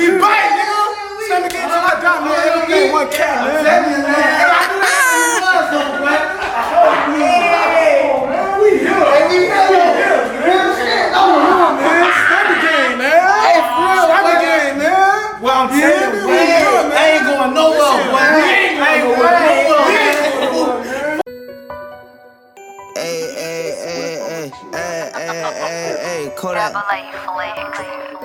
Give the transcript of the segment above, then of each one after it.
We bite, nigga. Send the game to my dog, man. Everything one cat, man. And I knew that was though, man. We here. Hey, we here. Real shit. Come on, man. Send the game, man. Hey, for real. Send the game, man. Well, I'm telling you, we good, man. I ain't going nowhere, boy. I ain't going nowhere. Hey, hey, hey, hey, hey, hey, hey, hey, Kodak. Tired. This is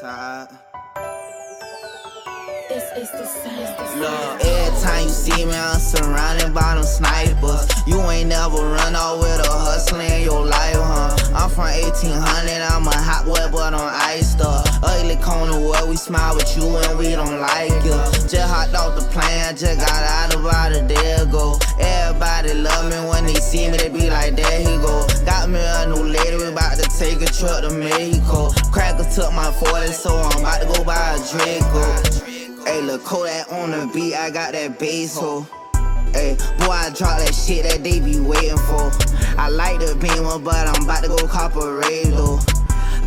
the sound. Look, every time you see me, I'm surrounded by them snipers. You ain't never run out with a hustler in your life, huh? I'm from 1800, I'm a hot boy, but on ice stuff. Ugly corner where we smile with you and we don't like you. Just hopped off the plane, just got out about a day ago. Everybody love me when they see me, they be like, there he go. Got me a new lady, we about to take a trip to Mexico. Crackers took my 40, so I'm about to go buy a Draco. Hey, look, Kodak on the beat, I got that bass ho. Hey, boy, I drop that shit that they be waiting for. I like the beamer, but I'm about to go cop a radio.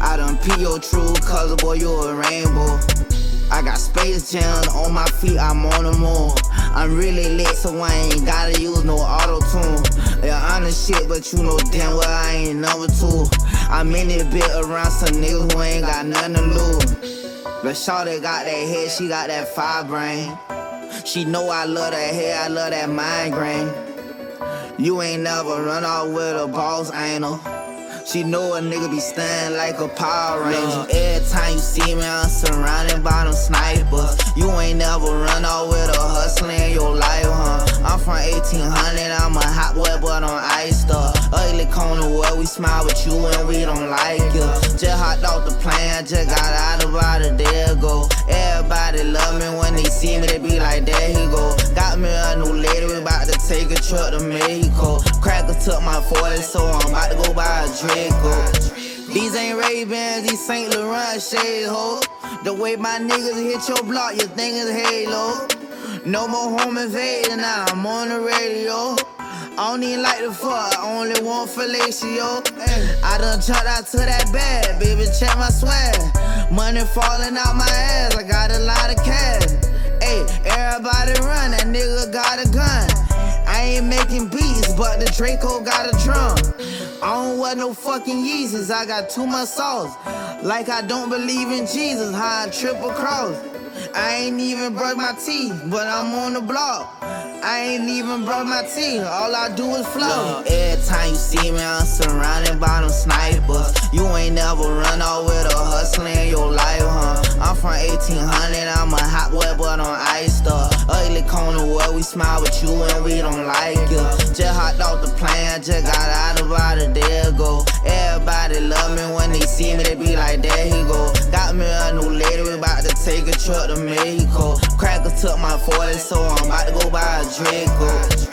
I done pee your true color, boy, you a rainbow. I got Space Jam on my feet, I'm on the moon. I'm really lit, so I ain't gotta use no auto tune. Yeah, honest shit, but you know damn well I ain't number two. I'm in it bit around some niggas who ain't got nothing to lose. But Shawty got that head, she got that fire brain. She know I love that hair, I love that migraine. You ain't never run off with a boss anal. She know a nigga be stunned like a Power Ranger. Every time you see me, I'm surrounded by them snipers. You ain't never run off with from 1800, I'm a hot boy, but on ice stuff. Ugly corner where we smile with you and we don't like you. Just hopped off the plane, just got out about a day ago. Everybody love me when they see me, they be like, there he go. Got me a new lady, we about to take a trip to Mexico. Crackers took my 40, so I'm about to go buy a Draco. These ain't Ray-Bans, these St. Laurent shades, ho. The way my niggas hit your block, you think it's Halo. No more home invading, now I'm on the radio. I don't even like the fuck, I only want fellatio. I done jumped out to that bag, baby, check my swag. Money falling out my ass, I got a lot of cash. Hey, everybody run, that nigga got a gun. I ain't making beats, but the Draco got a drum. I don't wear no fucking Yeezys, I got too much sauce. Like I don't believe in Jesus, how I triple cross. I ain't even brush my teeth, but I'm on the block. I ain't even brush my teeth, all I do is flow. Every time you see me, I'm surrounded by them snipers. You ain't never run off Ugly corner where we smile with you and we don't like you. Just hopped off the plane, just got out about a day ago. Everybody love me when they see me, they be like, there he go. Got me a new lady, we about to take a trip to Mexico. Crackers took my 40, so I'm about to go buy a Draco.